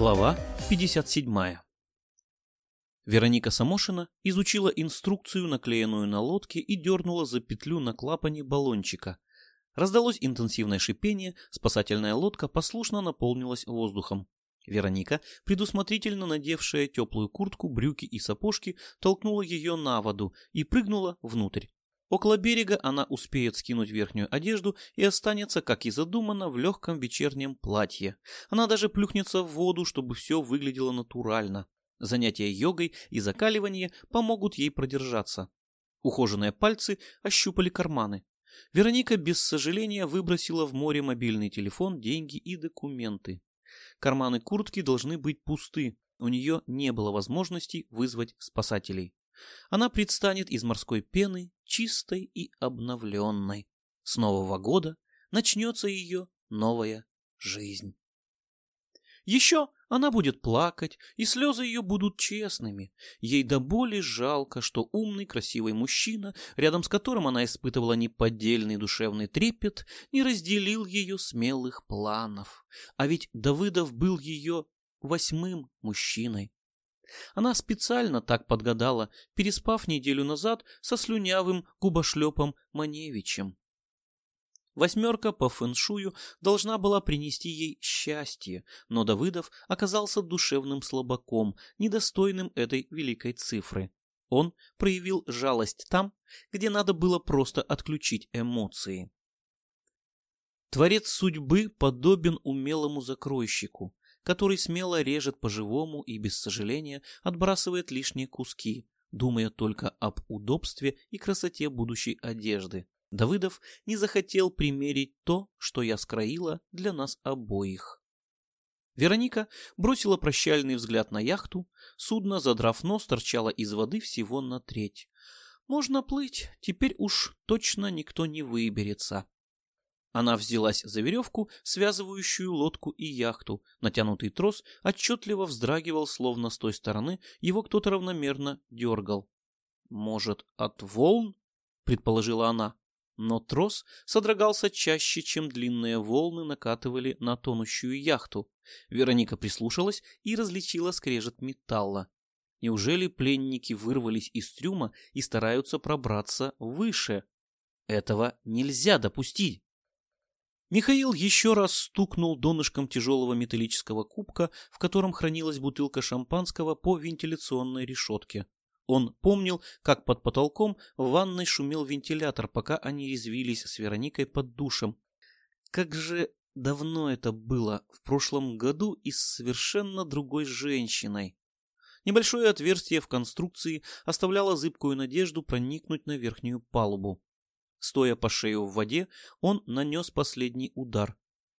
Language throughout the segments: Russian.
Глава 57. Вероника Самошина изучила инструкцию, наклеенную на лодке, и дернула за петлю на клапане баллончика. Раздалось интенсивное шипение, спасательная лодка послушно наполнилась воздухом. Вероника, предусмотрительно надевшая теплую куртку, брюки и сапожки, толкнула ее на воду и прыгнула внутрь. Около берега она успеет скинуть верхнюю одежду и останется, как и задумано, в легком вечернем платье. Она даже плюхнется в воду, чтобы все выглядело натурально. Занятия йогой и закаливание помогут ей продержаться. Ухоженные пальцы ощупали карманы. Вероника без сожаления выбросила в море мобильный телефон, деньги и документы. Карманы куртки должны быть пусты. У нее не было возможности вызвать спасателей. Она предстанет из морской пены чистой и обновленной. С Нового года начнется ее новая жизнь. Еще она будет плакать, и слезы ее будут честными. Ей до боли жалко, что умный, красивый мужчина, рядом с которым она испытывала неподдельный душевный трепет, не разделил ее смелых планов. А ведь Давыдов был ее восьмым мужчиной. Она специально так подгадала, переспав неделю назад со слюнявым губошлепом Маневичем. Восьмерка по фэншую должна была принести ей счастье, но Давыдов оказался душевным слабаком, недостойным этой великой цифры. Он проявил жалость там, где надо было просто отключить эмоции. Творец судьбы подобен умелому закройщику который смело режет по-живому и без сожаления отбрасывает лишние куски, думая только об удобстве и красоте будущей одежды. Давыдов не захотел примерить то, что я скроила для нас обоих. Вероника бросила прощальный взгляд на яхту, судно, задрав нос, торчало из воды всего на треть. Можно плыть, теперь уж точно никто не выберется. Она взялась за веревку, связывающую лодку и яхту. Натянутый трос отчетливо вздрагивал, словно с той стороны его кто-то равномерно дергал. «Может, от волн?» — предположила она. Но трос содрогался чаще, чем длинные волны накатывали на тонущую яхту. Вероника прислушалась и различила скрежет металла. Неужели пленники вырвались из трюма и стараются пробраться выше? Этого нельзя допустить. Михаил еще раз стукнул донышком тяжелого металлического кубка, в котором хранилась бутылка шампанского по вентиляционной решетке. Он помнил, как под потолком в ванной шумел вентилятор, пока они резвились с Вероникой под душем. Как же давно это было, в прошлом году и с совершенно другой женщиной. Небольшое отверстие в конструкции оставляло зыбкую надежду проникнуть на верхнюю палубу. Стоя по шею в воде, он нанес последний удар,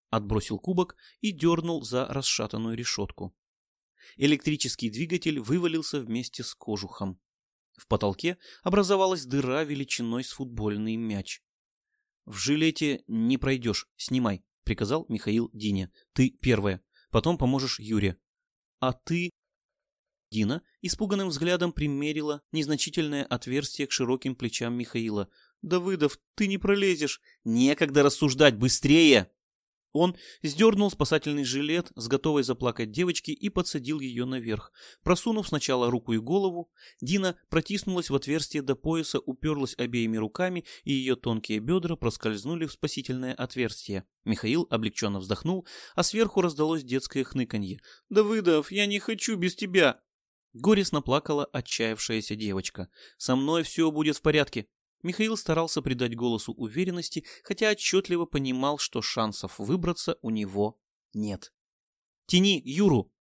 отбросил кубок и дернул за расшатанную решетку. Электрический двигатель вывалился вместе с кожухом. В потолке образовалась дыра величиной с футбольный мяч. «В жилете не пройдешь, снимай», — приказал Михаил Дине. «Ты первая, потом поможешь Юре». «А ты...» Дина испуганным взглядом примерила незначительное отверстие к широким плечам Михаила. «Давыдов, ты не пролезешь! Некогда рассуждать! Быстрее!» Он сдернул спасательный жилет с готовой заплакать девочки и подсадил ее наверх. Просунув сначала руку и голову, Дина протиснулась в отверстие до пояса, уперлась обеими руками, и ее тонкие бедра проскользнули в спасительное отверстие. Михаил облегченно вздохнул, а сверху раздалось детское хныканье. «Давыдов, я не хочу без тебя!» Горестно плакала отчаявшаяся девочка. «Со мной все будет в порядке. Михаил старался придать голосу уверенности, хотя отчетливо понимал, что шансов выбраться у него нет. «Тяни Юру!»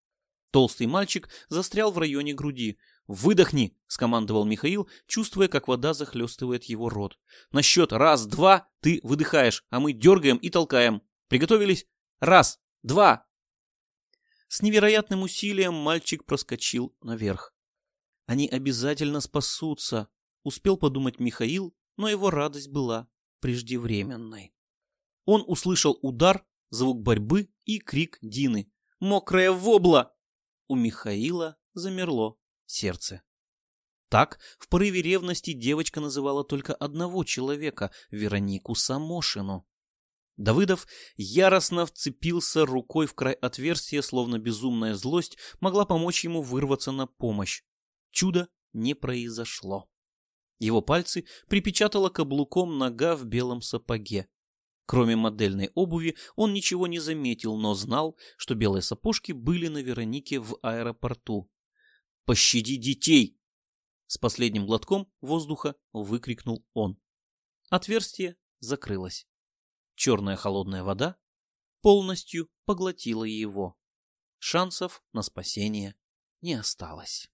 Толстый мальчик застрял в районе груди. «Выдохни!» — скомандовал Михаил, чувствуя, как вода захлестывает его рот. «На счет раз-два ты выдыхаешь, а мы дергаем и толкаем. Приготовились? Раз, два!» С невероятным усилием мальчик проскочил наверх. «Они обязательно спасутся!» Успел подумать Михаил, но его радость была преждевременной. Он услышал удар, звук борьбы и крик Дины. «Мокрая вобла!» У Михаила замерло сердце. Так, в порыве ревности девочка называла только одного человека — Веронику Самошину. Давыдов яростно вцепился рукой в край отверстия, словно безумная злость могла помочь ему вырваться на помощь. Чудо не произошло. Его пальцы припечатала каблуком нога в белом сапоге. Кроме модельной обуви, он ничего не заметил, но знал, что белые сапожки были на Веронике в аэропорту. «Пощади детей!» С последним глотком воздуха выкрикнул он. Отверстие закрылось. Черная холодная вода полностью поглотила его. Шансов на спасение не осталось.